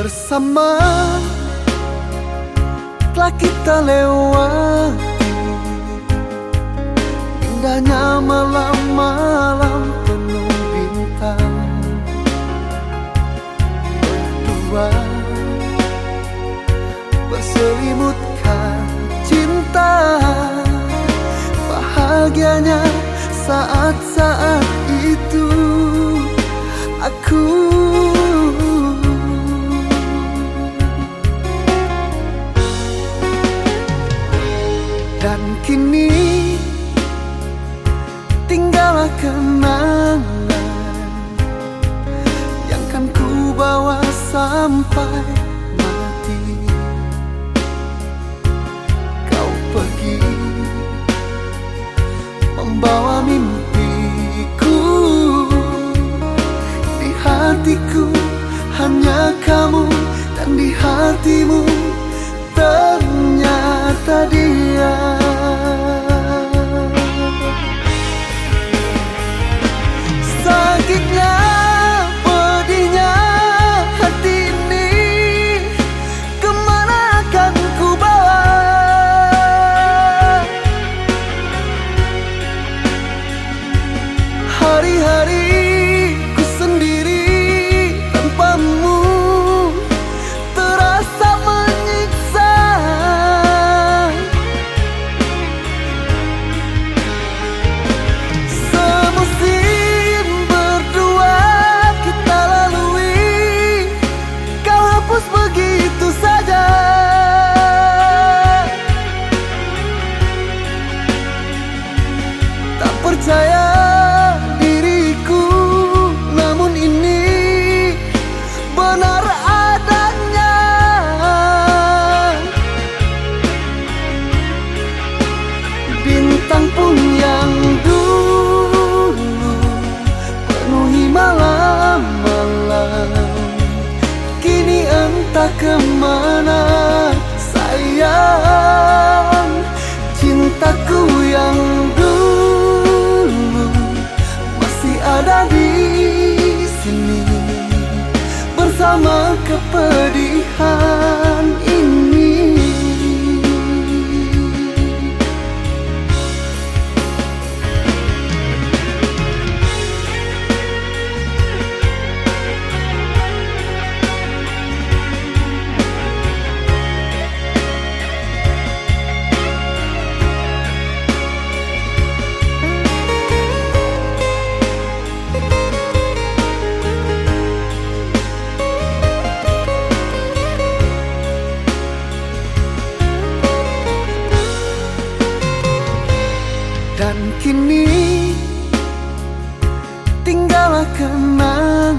bersama Telah kita lewati. Indahnya malam-malam penuh bintang. Berdua Berselimutkan cinta. Bahagianya saat-saat itu Aku tinggallah kenangan Yang kan ku bawa sampai mati. Kau pergi membawa mimpiku. Di hatiku hanya kamu dan di hatimu hari hari entah ke mana sayang Cintaku yang dulu Masih ada di sini. Bersama kepedihan tinggallah kenangan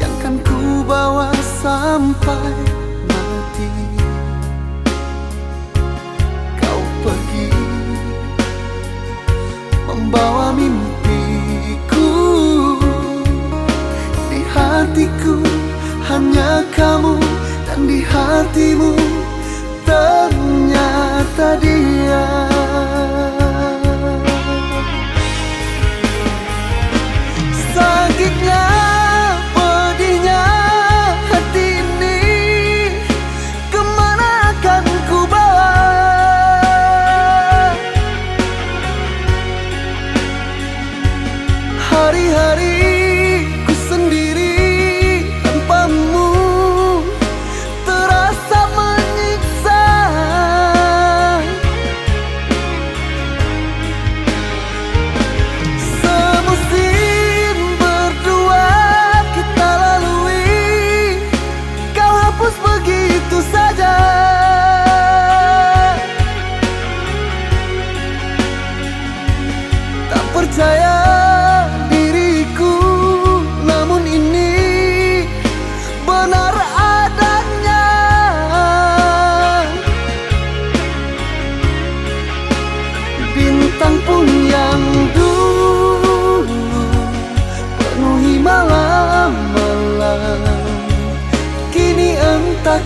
Yang kan ku bawa sampai mati. Kau pergi membawa mimpiku. Di hatiku hanya kamu dan di hatimu ternyata dia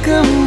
entah